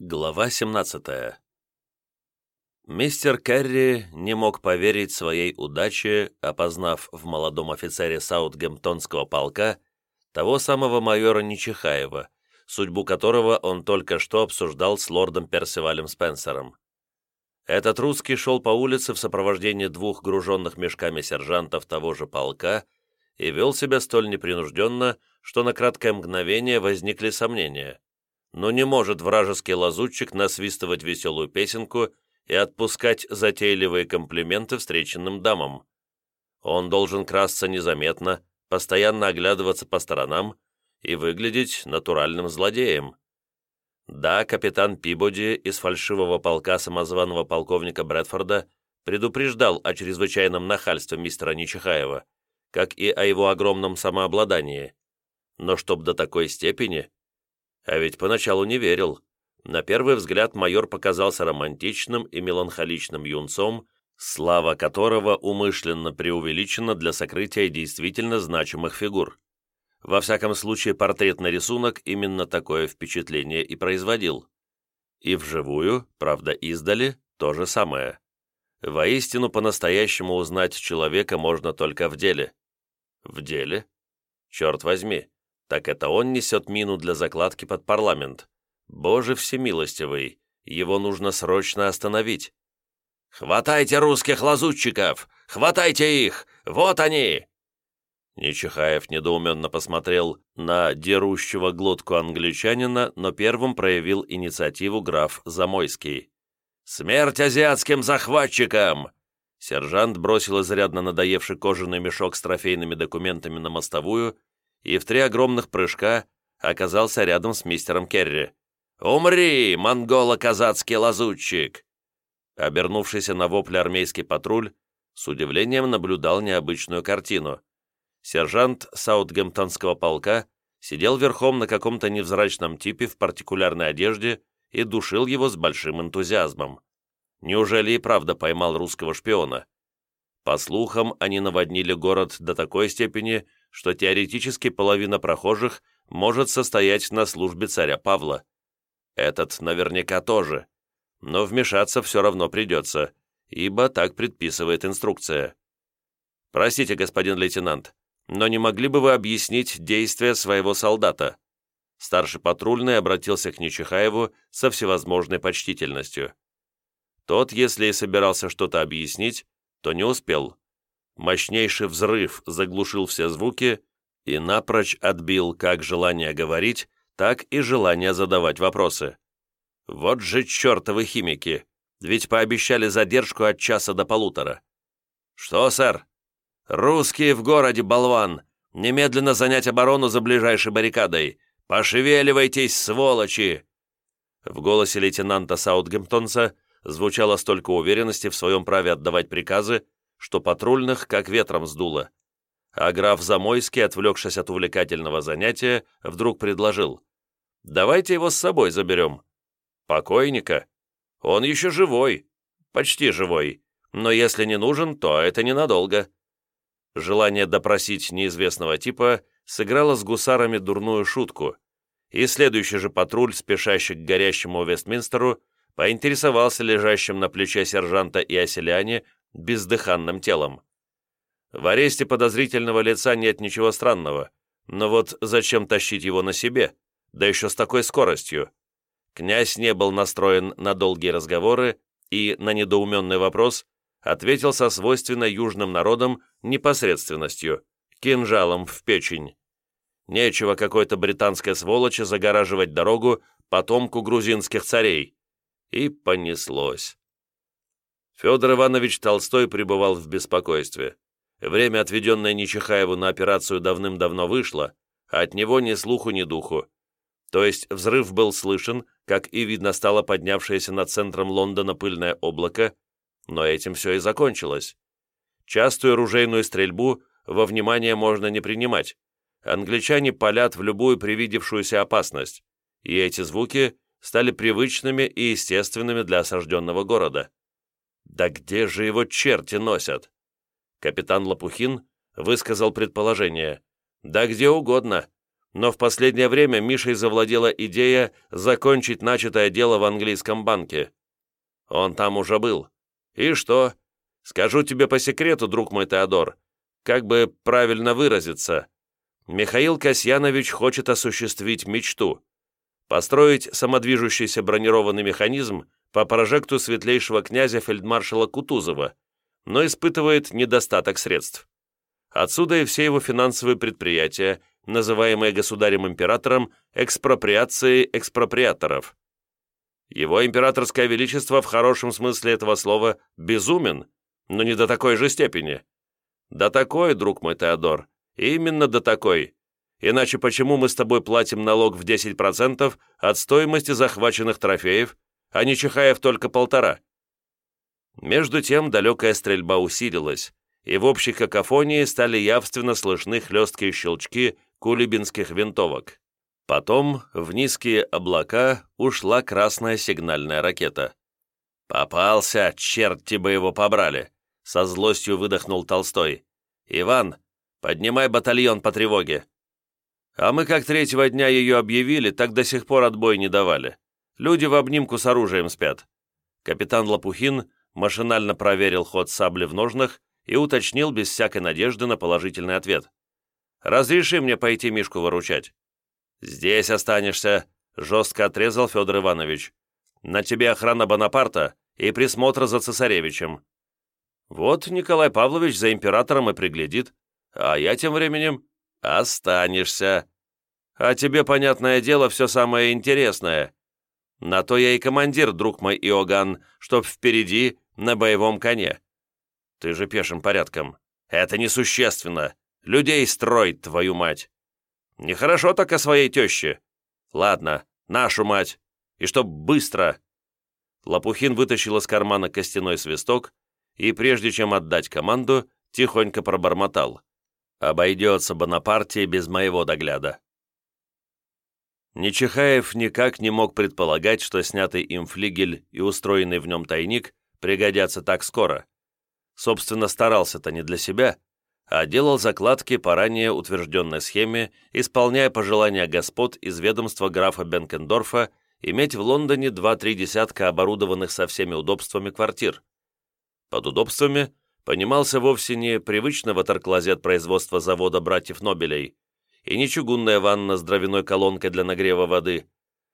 Глава 17 Мистер Керри не мог поверить своей удаче, опознав в молодом офицере Саутгемптонского полка того самого майора Нечихаева, судьбу которого он только что обсуждал с лордом Персивалем Спенсером. Этот русский шел по улице в сопровождении двух груженных мешками сержантов того же полка и вел себя столь непринужденно, что на краткое мгновение возникли сомнения – но не может вражеский лазутчик насвистывать веселую песенку и отпускать затейливые комплименты встреченным дамам. Он должен красться незаметно, постоянно оглядываться по сторонам и выглядеть натуральным злодеем. Да, капитан Пибоди из фальшивого полка самозваного полковника Брэдфорда предупреждал о чрезвычайном нахальстве мистера Нечихаева, как и о его огромном самообладании. Но чтоб до такой степени, а ведь поначалу не верил. На первый взгляд майор показался романтичным и меланхоличным юнцом, слава которого умышленно преувеличена для сокрытия действительно значимых фигур. Во всяком случае, портретный рисунок именно такое впечатление и производил. И вживую, правда издали, то же самое. Воистину, по-настоящему узнать человека можно только в деле. В деле? Черт возьми, так это он несет мину для закладки под парламент. Боже всемилостивый, его нужно срочно остановить. «Хватайте русских лазутчиков! Хватайте их! Вот они!» Нечихаев недоуменно посмотрел на дерущего глотку англичанина, но первым проявил инициативу граф Замойский. «Смерть азиатским захватчикам!» Сержант бросил изрядно надоевший кожаный мешок с трофейными документами на мостовую и в три огромных прыжка оказался рядом с мистером Керри. «Умри, монголо-казацкий лазутчик!» Обернувшийся на вопль армейский патруль с удивлением наблюдал необычную картину. Сержант Саутгемптонского полка сидел верхом на каком-то невзрачном типе в партикулярной одежде и душил его с большим энтузиазмом. Неужели и правда поймал русского шпиона? По слухам, они наводнили город до такой степени, что теоретически половина прохожих может состоять на службе царя Павла. Этот наверняка тоже. Но вмешаться все равно придется, ибо так предписывает инструкция. «Простите, господин лейтенант, но не могли бы вы объяснить действия своего солдата?» Старший патрульный обратился к Нечихаеву со всевозможной почтительностью. Тот, если и собирался что-то объяснить, то не успел. Мощнейший взрыв заглушил все звуки и напрочь отбил как желание говорить, так и желание задавать вопросы. Вот же чертовы химики, ведь пообещали задержку от часа до полутора. «Что, сэр?» «Русские в городе, болван! Немедленно занять оборону за ближайшей баррикадой! Пошевеливайтесь, сволочи!» В голосе лейтенанта Саутгемптонса звучало столько уверенности в своем праве отдавать приказы, что патрульных как ветром сдуло. А граф Замойский, отвлекшись от увлекательного занятия, вдруг предложил. «Давайте его с собой заберем». «Покойника? Он еще живой. Почти живой. Но если не нужен, то это ненадолго». Желание допросить неизвестного типа сыграло с гусарами дурную шутку, и следующий же патруль, спешащий к горящему Вестминстеру, поинтересовался лежащим на плече сержанта и оселяне бездыханным телом. В аресте подозрительного лица нет ничего странного, но вот зачем тащить его на себе, да еще с такой скоростью? Князь не был настроен на долгие разговоры и на недоуменный вопрос ответил со свойственной южным народам непосредственностью, кинжалом в печень. Нечего какой-то британской сволочи загораживать дорогу потомку грузинских царей. И понеслось. Федор Иванович Толстой пребывал в беспокойстве. Время, отведенное Нечихаеву на операцию, давным-давно вышло, а от него ни слуху, ни духу. То есть взрыв был слышен, как и видно стало поднявшееся над центром Лондона пыльное облако, но этим все и закончилось. Частую ружейную стрельбу во внимание можно не принимать. Англичане палят в любую привидевшуюся опасность, и эти звуки стали привычными и естественными для осажденного города. Да где же его черти носят? Капитан Лопухин высказал предположение. Да где угодно. но в последнее время Мишей завладела идея закончить начатое дело в английском банке. Он там уже был. И что? Скажу тебе по секрету, друг мой Теодор, как бы правильно выразиться. Михаил Касьянович хочет осуществить мечту. Построить самодвижущийся бронированный механизм по прожекту светлейшего князя фельдмаршала Кутузова, но испытывает недостаток средств. Отсюда и все его финансовые предприятия, называемые государем-императором экспроприацией экспроприаторов. Его императорское величество в хорошем смысле этого слова безумен, но не до такой же степени. До такой, друг мой Теодор, именно до такой. Иначе почему мы с тобой платим налог в 10% от стоимости захваченных трофеев, а не Чихаев только полтора? Между тем далекая стрельба усилилась, и в общей какофонии стали явственно слышны хлесткие щелчки кулибинских винтовок. Потом в низкие облака ушла красная сигнальная ракета. «Попался, черти бы его побрали!» Со злостью выдохнул Толстой. «Иван, поднимай батальон по тревоге». А мы как третьего дня ее объявили, так до сих пор отбой не давали. Люди в обнимку с оружием спят. Капитан Лопухин машинально проверил ход сабли в ножнах и уточнил без всякой надежды на положительный ответ. «Разреши мне пойти Мишку выручать». «Здесь останешься», — жестко отрезал Федор Иванович. «На тебе охрана Бонапарта и присмотр за цесаревичем. Вот Николай Павлович за императором и приглядит, а я тем временем останешься. А тебе, понятное дело, все самое интересное. На то я и командир, друг мой Иоганн, чтоб впереди на боевом коне. Ты же пешим порядком. Это несущественно. Людей строить, твою мать. Нехорошо так о своей теще. Ладно, нашу мать. И чтоб быстро. Лопухин вытащил из кармана костяной свисток и, прежде чем отдать команду, тихонько пробормотал. «Обойдется Бонапартия без моего догляда». Нечихаев никак не мог предполагать, что снятый им флигель и устроенный в нем тайник пригодятся так скоро. Собственно, старался-то не для себя, а делал закладки по ранее утвержденной схеме, исполняя пожелания господ из ведомства графа Бенкендорфа иметь в Лондоне два-три десятка оборудованных со всеми удобствами квартир. Под удобствами понимался вовсе не привычный ватерклозет производства завода братьев Нобелей и не чугунная ванна с дровяной колонкой для нагрева воды.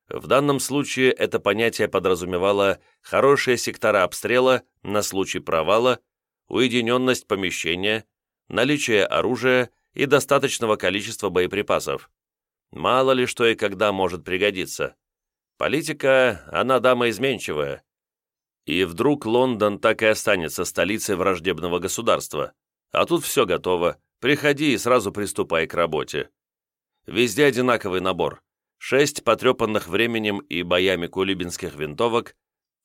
В данном случае это понятие подразумевало хорошие сектора обстрела на случай провала, уединенность помещения, наличие оружия и достаточного количества боеприпасов. Мало ли что и когда может пригодиться. Политика, она дама изменчивая. И вдруг Лондон так и останется столицей враждебного государства. А тут все готово. Приходи и сразу приступай к работе. Везде одинаковый набор. Шесть потрепанных временем и боями кулибинских винтовок,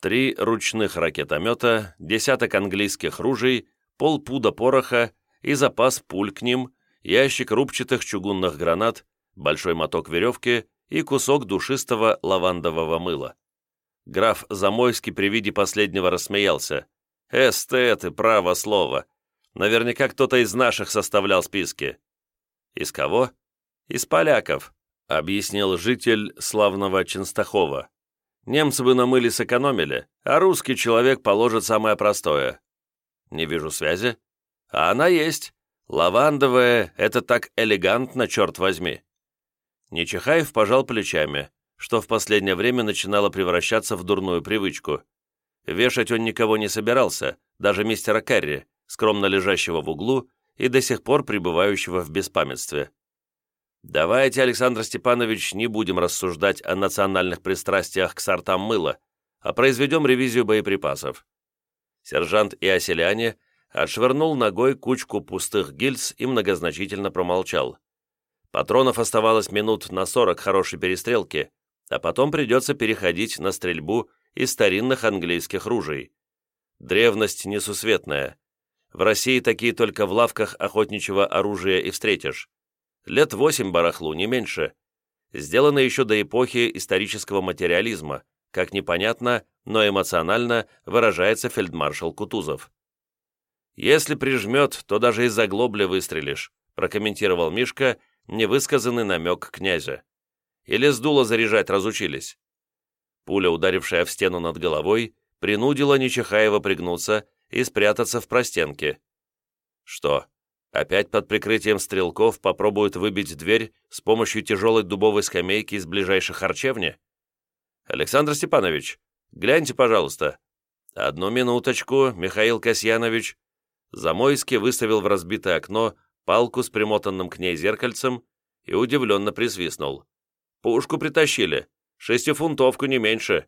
три ручных ракетомета, десяток английских ружей, полпуда пороха и запас пуль к ним, ящик рубчатых чугунных гранат, большой моток веревки и кусок душистого лавандового мыла. Граф Замойский при виде последнего рассмеялся. «Эстеты, право слово. Наверняка кто-то из наших составлял списки». «Из кого?» «Из поляков», — объяснил житель славного Ченстахова. «Немцы бы на мыле сэкономили, а русский человек положит самое простое». «Не вижу связи», а она есть. Лавандовая — это так элегантно, черт возьми. Нечихаев пожал плечами, что в последнее время начинало превращаться в дурную привычку. Вешать он никого не собирался, даже мистера Керри, скромно лежащего в углу и до сих пор пребывающего в беспамятстве. Давайте, Александр Степанович, не будем рассуждать о национальных пристрастиях к сортам мыла, а произведем ревизию боеприпасов. Сержант и оселяне отшвырнул ногой кучку пустых гильз и многозначительно промолчал. Патронов оставалось минут на сорок хорошей перестрелки, а потом придется переходить на стрельбу из старинных английских ружей. Древность несусветная. В России такие только в лавках охотничьего оружия и встретишь. Лет восемь барахлу, не меньше. Сделано еще до эпохи исторического материализма, как непонятно, но эмоционально выражается фельдмаршал Кутузов. «Если прижмет, то даже из-за глобля выстрелишь», прокомментировал Мишка, невысказанный намек князя. Или с дула заряжать разучились. Пуля, ударившая в стену над головой, принудила Нечихаева пригнуться и спрятаться в простенке. Что, опять под прикрытием стрелков попробуют выбить дверь с помощью тяжелой дубовой скамейки из ближайшей харчевни? Александр Степанович, гляньте, пожалуйста. Одну минуточку, Михаил Касьянович. Замойский выставил в разбитое окно палку с примотанным к ней зеркальцем и удивленно присвистнул. «Пушку притащили. Шестифунтовку не меньше».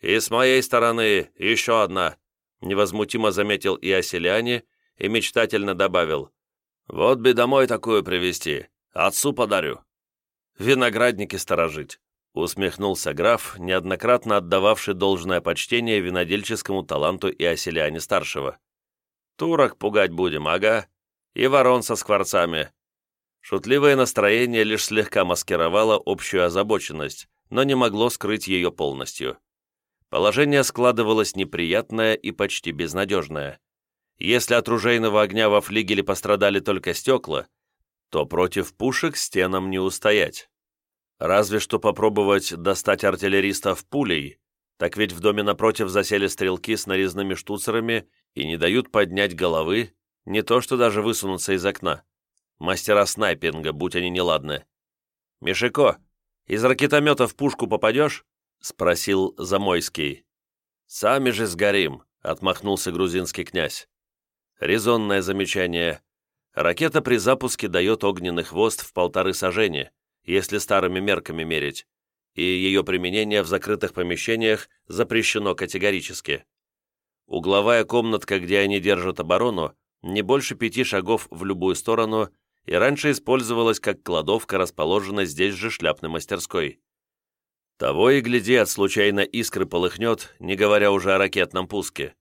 «И с моей стороны еще одна», — невозмутимо заметил и оселяне, и мечтательно добавил. «Вот бы домой такую привезти. Отцу подарю». «Виноградники сторожить», — усмехнулся граф, неоднократно отдававший должное почтение винодельческому таланту и оселяне старшего. «Турок пугать будем, ага и ворон со скворцами. Шутливое настроение лишь слегка маскировало общую озабоченность, но не могло скрыть ее полностью. Положение складывалось неприятное и почти безнадежное. Если от ружейного огня во флигеле пострадали только стекла, то против пушек стенам не устоять. Разве что попробовать достать артиллеристов пулей, так ведь в доме напротив засели стрелки с нарезными штуцерами и не дают поднять головы, не то что даже высунуться из окна. Мастера снайпинга, будь они неладны. «Мишико, из ракетомета в пушку попадешь?» — спросил Замойский. «Сами же сгорим», — отмахнулся грузинский князь. Резонное замечание. Ракета при запуске дает огненный хвост в полторы сажени, если старыми мерками мерить, и ее применение в закрытых помещениях запрещено категорически. Угловая комнатка, где они держат оборону, не больше пяти шагов в любую сторону и раньше использовалась как кладовка, расположенная здесь же шляпной мастерской. Того и гляди, от случайно искры полыхнет, не говоря уже о ракетном пуске.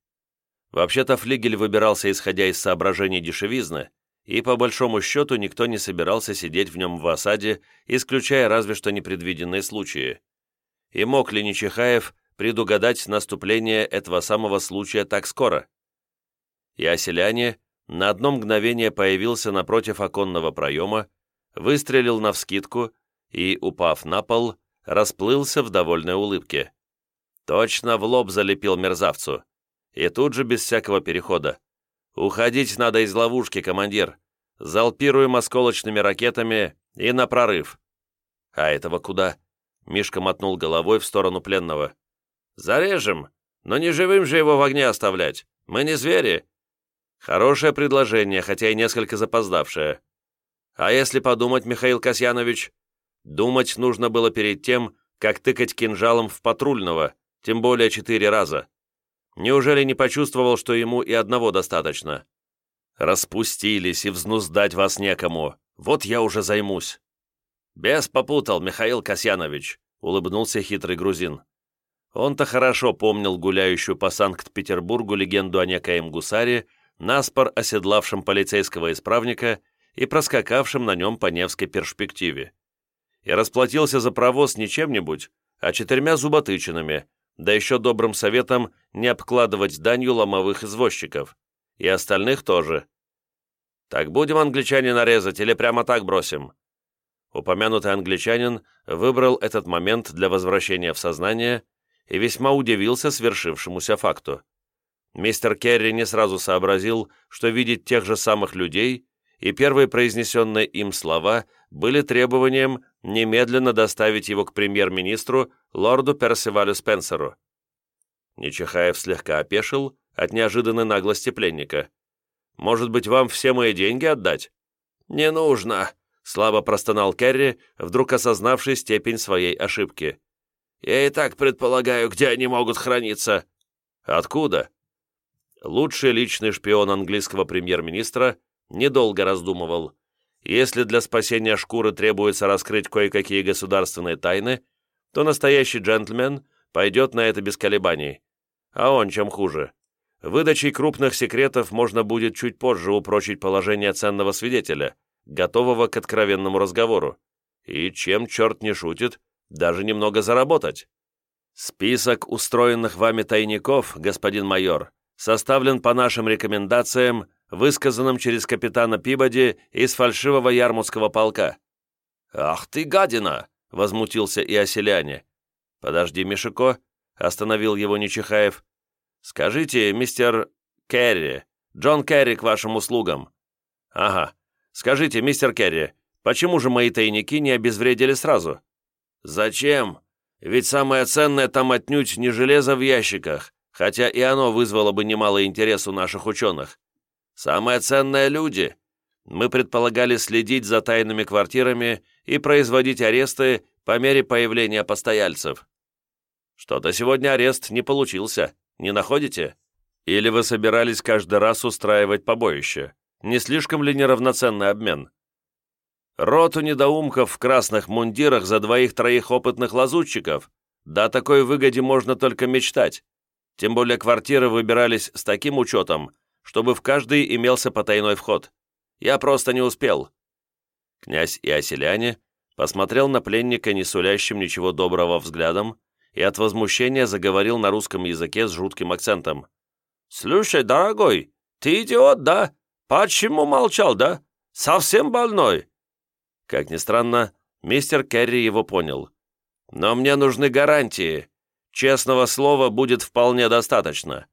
Вообще-то флигель выбирался исходя из соображений дешевизны, и по большому счету никто не собирался сидеть в нем в осаде, исключая разве что непредвиденные случаи. И мог ли Нечихаев предугадать наступление этого самого случая так скоро? И оселяне, на одно мгновение появился напротив оконного проема, выстрелил навскидку и, упав на пол, расплылся в довольной улыбке. Точно в лоб залепил мерзавцу. И тут же без всякого перехода. «Уходить надо из ловушки, командир. Залпируем осколочными ракетами и на прорыв». «А этого куда?» Мишка мотнул головой в сторону пленного. «Зарежем, но не живым же его в огне оставлять. Мы не звери. Хорошее предложение, хотя и несколько запоздавшее. А если подумать, Михаил Касьянович, думать нужно было перед тем, как тыкать кинжалом в патрульного, тем более четыре раза. Неужели не почувствовал, что ему и одного достаточно? Распустились, и взнуздать вас некому. Вот я уже займусь. Бес попутал, Михаил Касьянович, улыбнулся хитрый грузин. Он-то хорошо помнил гуляющую по Санкт-Петербургу легенду о некоем гусаре, наспор оседлавшим полицейского исправника и проскакавшим на нем по Невской перспективе. И расплатился за провоз не чем-нибудь, а четырьмя зуботычинами, да еще добрым советом не обкладывать данью ломовых извозчиков. И остальных тоже. «Так будем англичане нарезать или прямо так бросим?» Упомянутый англичанин выбрал этот момент для возвращения в сознание и весьма удивился свершившемуся факту. Мистер Керри не сразу сообразил, что видит тех же самых людей, и первые произнесенные им слова были требованием немедленно доставить его к премьер-министру лорду Персивалю Спенсеру. Нечихаев слегка опешил от неожиданной наглости пленника. «Может быть, вам все мои деньги отдать?» «Не нужно», — слабо простонал Керри, вдруг осознавший степень своей ошибки. «Я и так предполагаю, где они могут храниться». «Откуда?» лучший личный шпион английского премьер-министра, недолго раздумывал. Если для спасения шкуры требуется раскрыть кое-какие государственные тайны, то настоящий джентльмен пойдет на это без колебаний. А он чем хуже. Выдачей крупных секретов можно будет чуть позже упрочить положение ценного свидетеля, готового к откровенному разговору. И чем черт не шутит, даже немного заработать. Список устроенных вами тайников, господин майор, составлен по нашим рекомендациям, высказанным через капитана Пибоди из фальшивого ярмутского полка. «Ах ты, гадина!» — возмутился и оселяне. «Подожди, Мишико», — остановил его Нечихаев. «Скажите, мистер Керри, Джон Керри к вашим услугам». «Ага. Скажите, мистер Керри, почему же мои тайники не обезвредили сразу?» «Зачем? Ведь самое ценное там отнюдь не железо в ящиках, хотя и оно вызвало бы немало интерес у наших ученых. Самое ценное — люди. Мы предполагали следить за тайными квартирами и производить аресты по мере появления постояльцев. Что-то сегодня арест не получился, не находите? Или вы собирались каждый раз устраивать побоище? Не слишком ли неравноценный обмен? Роту недоумков в красных мундирах за двоих-троих опытных лазутчиков? Да о такой выгоде можно только мечтать. Тем более квартиры выбирались с таким учетом, чтобы в каждый имелся потайной вход. Я просто не успел». Князь и оселяне посмотрел на пленника не сулящим ничего доброго взглядом и от возмущения заговорил на русском языке с жутким акцентом. «Слушай, дорогой, ты идиот, да? Почему молчал, да? Совсем больной?» Как ни странно, мистер Керри его понял. «Но мне нужны гарантии. Честного слова будет вполне достаточно».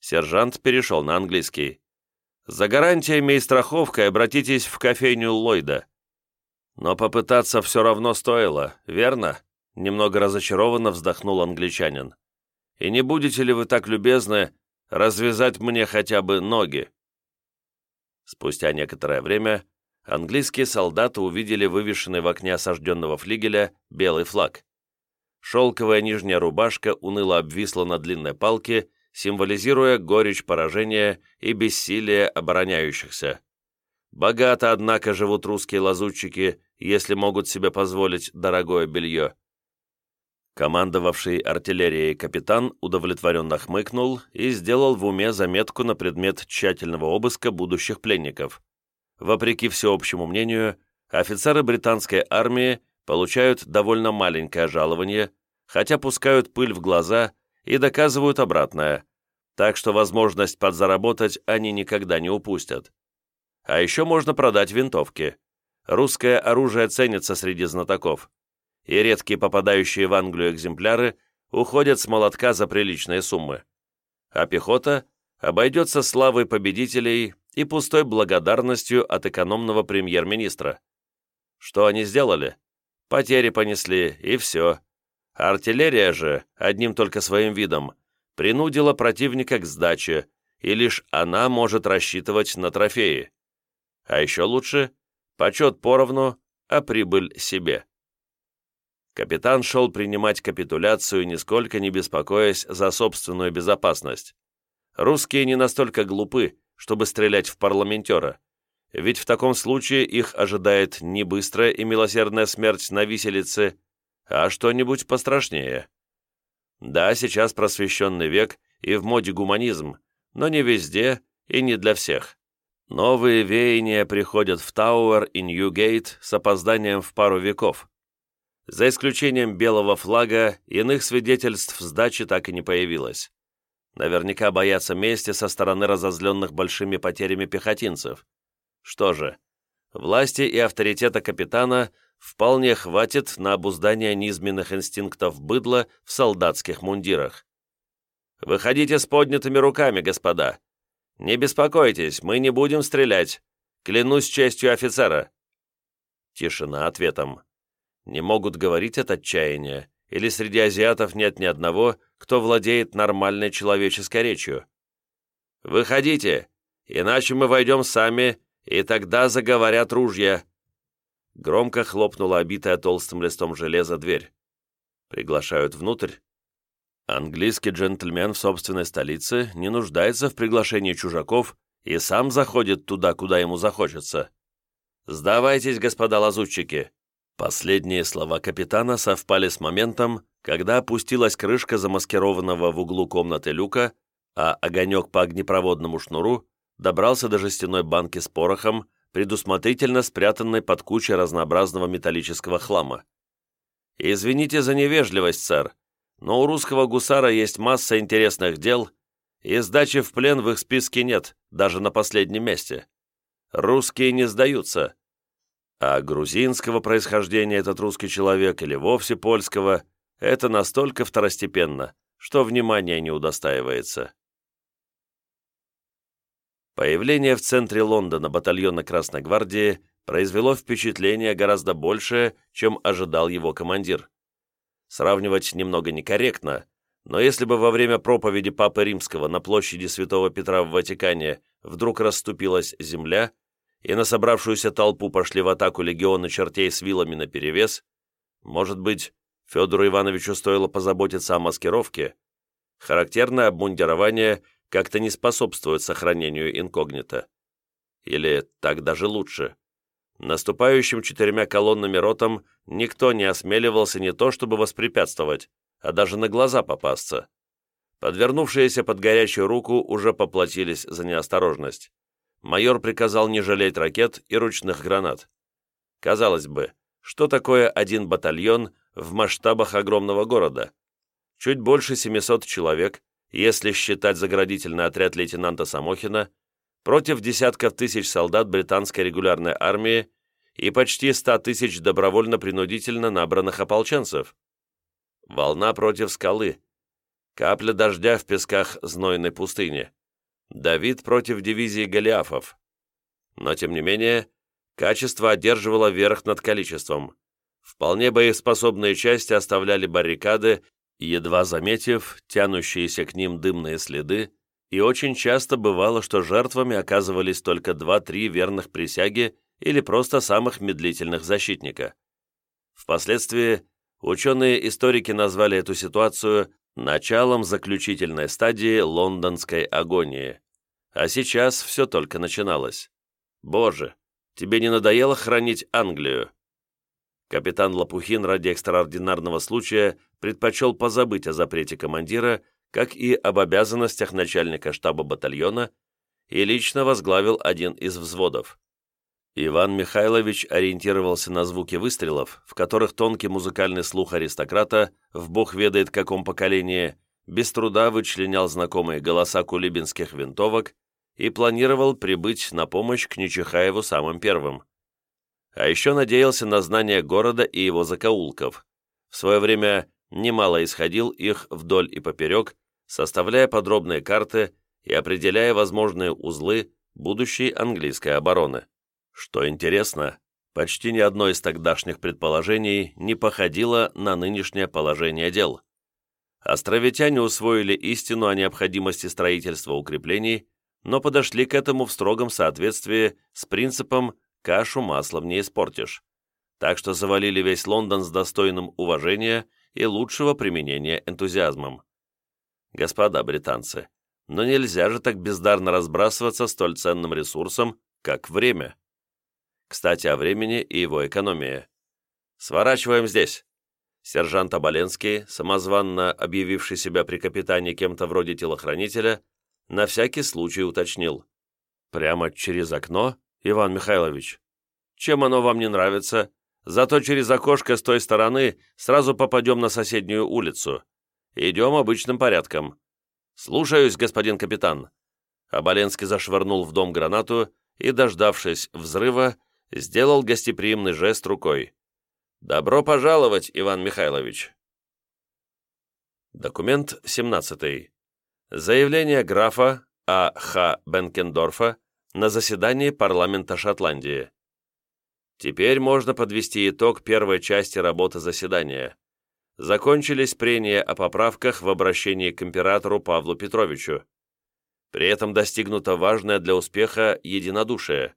Сержант перешел на английский. «За гарантиями и страховкой обратитесь в кофейню Ллойда». «Но попытаться все равно стоило, верно?» Немного разочарованно вздохнул англичанин. «И не будете ли вы так любезны развязать мне хотя бы ноги?» Спустя некоторое время английские солдаты увидели вывешенный в окне осажденного флигеля белый флаг. Шелковая нижняя рубашка уныло обвисла на длинной палке, символизируя горечь поражения и бессилие обороняющихся. Богато, однако, живут русские лазутчики, если могут себе позволить дорогое белье. Командовавший артиллерией капитан удовлетворенно хмыкнул и сделал в уме заметку на предмет тщательного обыска будущих пленников. Вопреки всеобщему мнению, офицеры британской армии получают довольно маленькое жалование, хотя пускают пыль в глаза и доказывают обратное, так что возможность подзаработать они никогда не упустят. А еще можно продать винтовки. Русское оружие ценится среди знатоков, и редкие попадающие в Англию экземпляры уходят с молотка за приличные суммы. А пехота обойдется славой победителей и пустой благодарностью от экономного премьер-министра. Что они сделали? Потери понесли, и все. Артиллерия же, одним только своим видом, принудила противника к сдаче, и лишь она может рассчитывать на трофеи. А еще лучше – почет поровну, а прибыль себе. Капитан шел принимать капитуляцию, нисколько не беспокоясь за собственную безопасность. Русские не настолько глупы, чтобы стрелять в парламентера, ведь в таком случае их ожидает не быстрая и милосердная смерть на виселице, а что-нибудь пострашнее. Да, сейчас просвещенный век и в моде гуманизм, но не везде и не для всех. Новые веяния приходят в Тауэр и Ньюгейт с опозданием в пару веков. За исключением белого флага, иных свидетельств сдачи так и не появилось. Наверняка боятся мести со стороны разозленных большими потерями пехотинцев. Что же, власти и авторитета капитана вполне хватит на обуздание низменных инстинктов быдла в солдатских мундирах. «Выходите с поднятыми руками, господа. Не беспокойтесь, мы не будем стрелять. Клянусь честью офицера». Тишина ответом. Не могут говорить от отчаяния, или среди азиатов нет ни одного, кто владеет нормальной человеческой речью. «Выходите, иначе мы войдем сами и тогда заговорят ружья». Громко хлопнула обитая толстым листом железа дверь. Приглашают внутрь. Английский джентльмен в собственной столице не нуждается в приглашении чужаков и сам заходит туда, куда ему захочется. «Сдавайтесь, господа лазутчики!» Последние слова капитана совпали с моментом, когда опустилась крышка замаскированного в углу комнаты люка, а огонек по огнепроводному шнуру добрался до жестяной банки с порохом, предусмотрительно спрятанной под кучей разнообразного металлического хлама. «Извините за невежливость, сэр, но у русского гусара есть масса интересных дел, и сдачи в плен в их списке нет, даже на последнем месте. Русские не сдаются. А грузинского происхождения этот русский человек или вовсе польского – это настолько второстепенно, что внимания не удостаивается. Появление в центре Лондона батальона Красной Гвардии произвело впечатление гораздо большее, чем ожидал его командир. Сравнивать немного некорректно, но если бы во время проповеди Папы Римского на площади Святого Петра в Ватикане вдруг расступилась земля, и на собравшуюся толпу пошли в атаку легионы чертей с вилами наперевес, может быть, Федору Ивановичу стоило позаботиться о маскировке? Характерное обмундирование как-то не способствует сохранению инкогнито. Или так даже лучше. Наступающим четырьмя колоннами ротам никто не осмеливался не то чтобы воспрепятствовать, а даже на глаза попасться. Подвернувшиеся под горячую руку уже поплатились за неосторожность. Майор приказал не жалеть ракет и ручных гранат. Казалось бы, что такое один батальон в масштабах огромного города? Чуть больше 700 человек, если считать заградительный отряд лейтенанта Самохина, против десятков тысяч солдат британской регулярной армии и почти 100 тысяч добровольно-принудительно набранных ополченцев. Волна против скалы. Капля дождя в песках знойной пустыни. Давид против дивизии Голиафов. Но, тем не менее, качество одерживало верх над количеством. Вполне боеспособные части оставляли баррикады, едва заметив тянущиеся к ним дымные следы, и очень часто бывало, что жертвами оказывались только два-три верных присяги или просто самых медлительных защитника. Впоследствии ученые-историки назвали эту ситуацию началом заключительной стадии лондонской агонии. А сейчас все только начиналось. Боже, тебе не надоело хранить Англию? Капитан Лопухин ради экстраординарного случая предпочел позабыть о запрете командира, как и об обязанностях начальника штаба батальона, и лично возглавил один из взводов. Иван Михайлович ориентировался на звуки выстрелов, в которых тонкий музыкальный слух аристократа, в бог ведает каком поколении, без труда вычленял знакомые голоса кулибинских винтовок и планировал прибыть на помощь к Нечихаеву самым первым. А еще надеялся на знание города и его закоулков. В свое время немало исходил их вдоль и поперек, составляя подробные карты и определяя возможные узлы будущей английской обороны. Что интересно, почти ни одно из тогдашних предположений не походило на нынешнее положение дел. Островитяне усвоили истину о необходимости строительства укреплений, но подошли к этому в строгом соответствии с принципом «кашу маслом не испортишь», так что завалили весь Лондон с достойным уважения и лучшего применения энтузиазмом. Господа британцы, но нельзя же так бездарно разбрасываться столь ценным ресурсом, как время. Кстати, о времени и его экономии. «Сворачиваем здесь!» Сержант Оболенский, самозванно объявивший себя при капитане кем-то вроде телохранителя, на всякий случай уточнил. «Прямо через окно, Иван Михайлович? Чем оно вам не нравится? Зато через окошко с той стороны сразу попадем на соседнюю улицу. Идем обычным порядком. Слушаюсь, господин капитан». Оболенский зашвырнул в дом гранату и, дождавшись взрыва, сделал гостеприимный жест рукой. «Добро пожаловать, Иван Михайлович!» Документ 17. Заявление графа А. Х. Бенкендорфа на заседании парламента Шотландии. Теперь можно подвести итог первой части работы заседания. Закончились прения о поправках в обращении к императору Павлу Петровичу. При этом достигнуто важное для успеха единодушие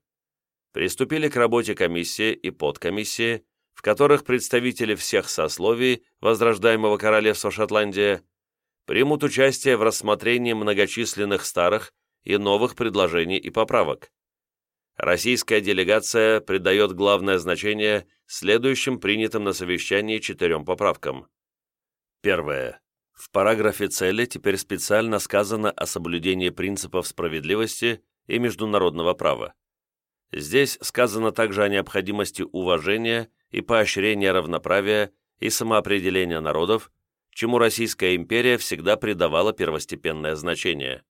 приступили к работе комиссии и подкомиссии, в которых представители всех сословий возрождаемого королевства Шотландия примут участие в рассмотрении многочисленных старых и новых предложений и поправок. Российская делегация придает главное значение следующим принятым на совещании четырем поправкам. Первое. В параграфе цели теперь специально сказано о соблюдении принципов справедливости и международного права. Здесь сказано также о необходимости уважения и поощрения равноправия и самоопределения народов, чему Российская империя всегда придавала первостепенное значение.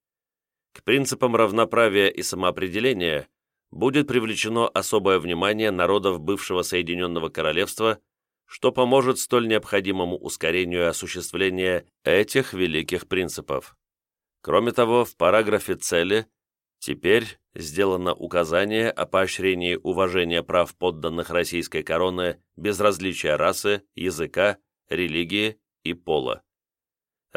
К принципам равноправия и самоопределения будет привлечено особое внимание народов бывшего Соединенного Королевства, что поможет столь необходимому ускорению осуществления этих великих принципов. Кроме того, в параграфе «Цели» теперь сделано указание о поощрении уважения прав подданных российской короны без различия расы, языка, религии и пола.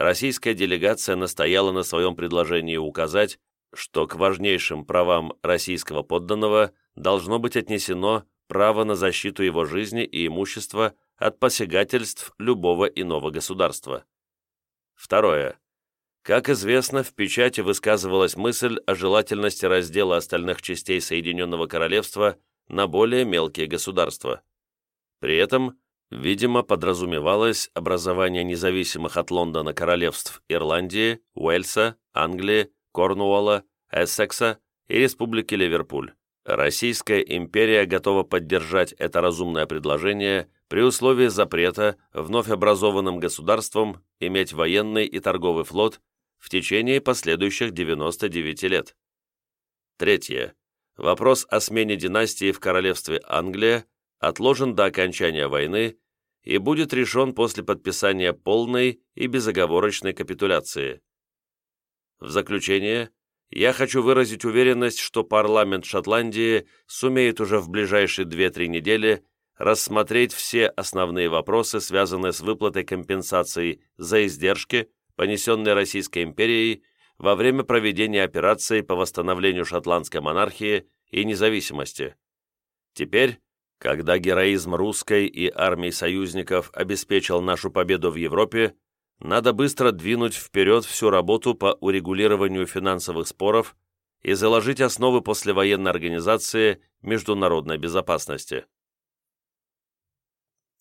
Российская делегация настояла на своем предложении указать, что к важнейшим правам российского подданного должно быть отнесено право на защиту его жизни и имущества от посягательств любого иного государства. Второе. Как известно, в печати высказывалась мысль о желательности раздела остальных частей Соединенного Королевства на более мелкие государства. При этом, видимо, подразумевалось образование независимых от Лондона королевств Ирландии, Уэльса, Англии, Корнуолла, Эссекса и Республики Ливерпуль. Российская империя готова поддержать это разумное предложение при условии запрета вновь образованным государствам иметь военный и торговый флот в течение последующих 99 лет. Третье. Вопрос о смене династии в королевстве Англия отложен до окончания войны и будет решен после подписания полной и безоговорочной капитуляции. В заключение, я хочу выразить уверенность, что парламент Шотландии сумеет уже в ближайшие 2-3 недели рассмотреть все основные вопросы, связанные с выплатой компенсаций за издержки, понесенные Российской империей во время проведения операции по восстановлению шотландской монархии и независимости. Теперь, когда героизм русской и армии союзников обеспечил нашу победу в Европе, надо быстро двинуть вперед всю работу по урегулированию финансовых споров и заложить основы послевоенной организации международной безопасности.